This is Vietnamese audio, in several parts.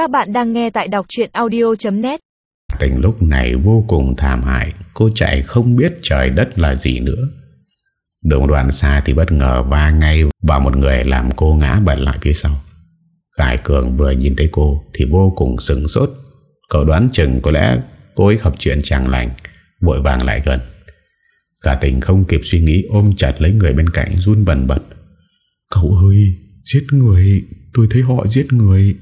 Các bạn đang nghe tại đọc chuyện audio.net Tình lúc này vô cùng thảm hại, Cô chạy không biết trời đất là gì nữa. Đường đoạn xa thì bất ngờ va ngay vào một người làm cô ngã bật lại phía sau. Khải Cường vừa nhìn thấy cô thì vô cùng sừng sốt. Cậu đoán chừng có lẽ cô ấy gặp chuyện chẳng lành, Vội vàng lại gần. Khả tình không kịp suy nghĩ ôm chặt lấy người bên cạnh run bần bật. Cậu ơi, Giết người, Tôi thấy họ giết người.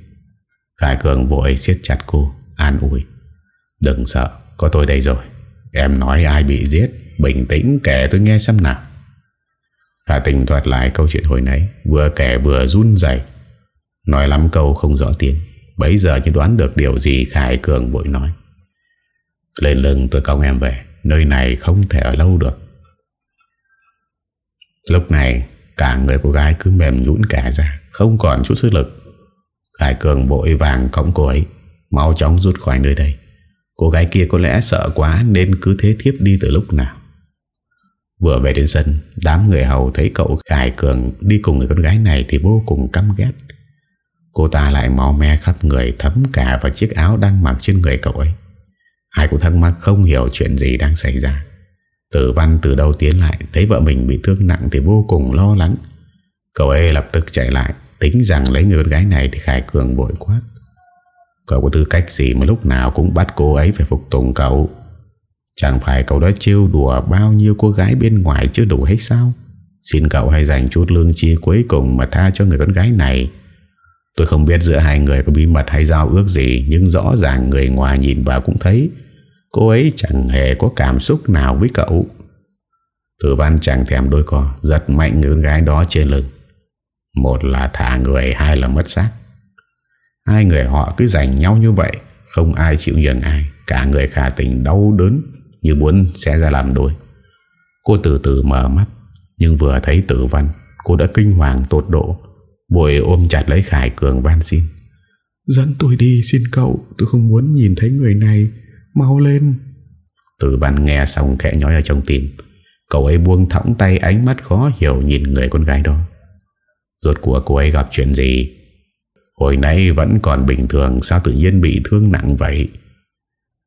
Khải Cường vội siết chặt cô, An ủi. Đừng sợ, có tôi đây rồi. Em nói ai bị giết, Bình tĩnh kể tôi nghe xem nào. Khả tình thuật lại câu chuyện hồi nãy, Vừa kể vừa run dày Nói lắm câu không rõ tiếng. Bấy giờ như đoán được điều gì Khải Cường vội nói. Lên lưng tôi cong em về, Nơi này không thể ở lâu được. Lúc này, Cả người cô gái cứ mềm nhũn cả ra, Không còn chút sức lực. Khải Cường vội vàng cõng cô ấy, Mau chóng rút khỏi nơi đây. Cô gái kia có lẽ sợ quá Nên cứ thế thiếp đi từ lúc nào. Vừa về đến sân, Đám người hầu thấy cậu Khải Cường Đi cùng người con gái này thì vô cùng căm ghét. Cô ta lại máu me khắp người, Thấm cả vào chiếc áo đang mặc trên người cậu ấy. Hai cụ thắc mắc không hiểu chuyện gì đang xảy ra. Tử văn từ đâu tiến lại, Thấy vợ mình bị thương nặng thì vô cùng lo lắng. Cậu ấy lập tức chạy lại Tính rằng lấy người con gái này Thì Khải Cường bội quát. Cậu có tư cách gì mà lúc nào cũng bắt cô ấy Phải phục tùng cậu? Chẳng phải cậu đã trêu đùa Bao nhiêu cô gái bên ngoài chưa đủ hay sao? Xin cậu hãy dành chút lương chi cuối cùng Mà tha cho người con gái này. Tôi không biết giữa hai người có bí mật hay giao ước gì, Nhưng rõ ràng người ngoài nhìn vào cũng thấy Cô ấy chẳng hề có cảm xúc nào với cậu. Tử văn chẳng thèm đôi co, Giật mạnh người con gái đó trên lưng. Một là thả người Hai là mất xác. Hai người họ cứ giành nhau như vậy Không ai chịu nhường ai. Cả người khả tình đau đớn Như muốn sẽ ra làm đôi. Cô từ từ mở mắt Nhưng vừa thấy tử văn Cô đã kinh hoàng tột độ Bội ôm chặt lấy Khải Cường van xin. Dẫn tôi đi xin cậu Tôi không muốn nhìn thấy người này Mau lên. Tử văn nghe xong khẽ nhói ở trong tim. Cậu ấy buông thõng tay ánh mắt khó hiểu nhìn người con gái đó Rốt của cô ấy gặp chuyện gì? Hồi nãy vẫn còn bình thường, Sao tự nhiên bị thương nặng vậy?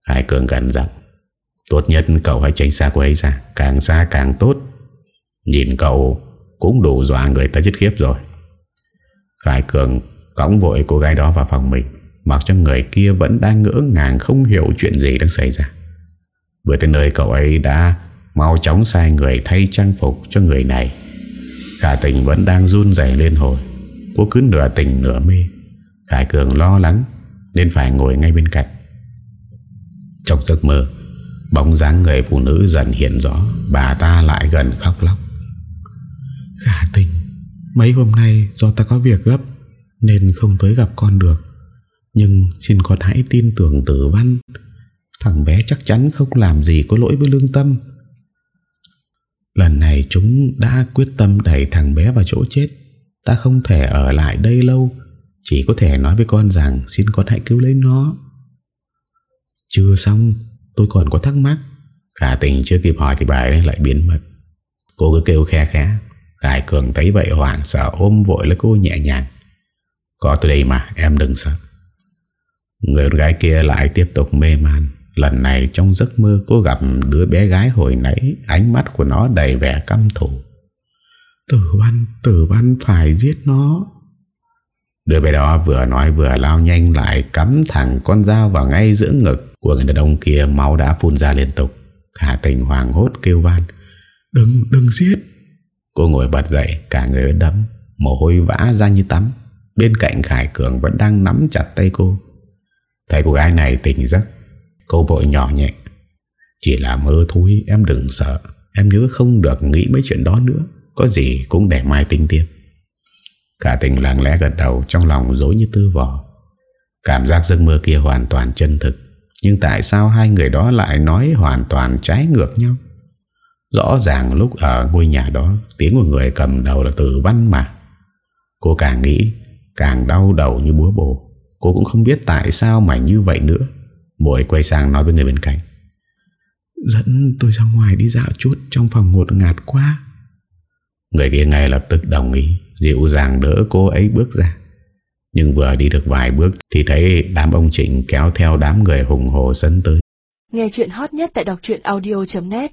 Hải Cường gần giọng. Tốt nhất cậu hãy tránh xa cô ấy ra, Càng xa càng tốt. Nhìn cậu, cũng đủ dọa người ta chết khiếp rồi. Khải Cường cõng vội cô gái đó vào phòng mình, Mặc cho người kia vẫn đang ngỡ ngàng Không hiểu chuyện gì đang xảy ra. Vừa tới nơi cậu ấy đã Mau chóng sai người thay trang phục cho người này. Khả tình vẫn đang run dày lên hồi. Cô cứ nửa tình nửa mê. Khải Cường lo lắng, Nên phải ngồi ngay bên cạnh. Trong giấc mơ, Bóng dáng người phụ nữ dần hiện rõ, Bà ta lại gần khóc lóc. Khả tình, Mấy hôm nay do ta có việc gấp, Nên không tới gặp con được. Nhưng xin con hãy tin tưởng tử văn. Thằng bé chắc chắn không làm gì có lỗi với lương tâm. Lần này chúng đã quyết tâm đẩy thằng bé vào chỗ chết. Ta không thể ở lại đây lâu. Chỉ có thể nói với con rằng Xin con hãy cứu lấy nó. Chưa xong, Tôi còn có thắc mắc. Khả tình chưa kịp hỏi thì bà ấy lại biến mất. Cô cứ kêu khe khẽ. Khải Cường thấy vậy hoảng sợ ôm vội lấy cô nhẹ nhàng. Có tôi đây mà, em đừng sợ. Người gái kia lại tiếp tục mê man. Lần này trong giấc mơ cô gặp đứa bé gái hồi nãy Ánh mắt của nó đầy vẻ căm thủ Tử văn, tử văn phải giết nó. Đứa bé đó vừa nói vừa lao nhanh lại Cắm thẳng con dao vào ngay giữa ngực Của người đàn ông kia Máu đã phun ra liên tục. Khả tình hoàng hốt kêu van Đừng, đừng giết. Cô ngồi bật dậy Cả người đấm Mồ hôi vã ra như tắm. Bên cạnh Khải Cường vẫn đang nắm chặt tay cô. Thấy cô gái này tỉnh giấc Cô vội nhỏ nhẹ. Chỉ là mơ thôi, em đừng sợ. Em nhớ không được nghĩ mấy chuyện đó nữa. Có gì cũng để mai tính tiếp. Cả tình lặng lẽ gật đầu, Trong lòng dối như tư vò. Cảm giác giấc mơ kia hoàn toàn chân thực. Nhưng tại sao hai người đó lại nói hoàn toàn trái ngược nhau? Rõ ràng lúc ở ngôi nhà đó, Tiếng của người cầm đầu là từ văn mà. Cô càng nghĩ, Càng đau đầu như búa bổ. Cô cũng không biết tại sao mà như vậy nữa. Bội quay sang nói với người bên cạnh. Dẫn tôi ra ngoài đi dạo chút Trong phòng ngột ngạt quá. Người kia ngay lập tức đồng ý. Dịu dàng đỡ cô ấy bước ra. Nhưng vừa đi được vài bước Thì thấy đám ông Trịnh kéo theo đám người hùng hồ dẫn tới. Nghe chuyện hot nhất tại đọc audio.net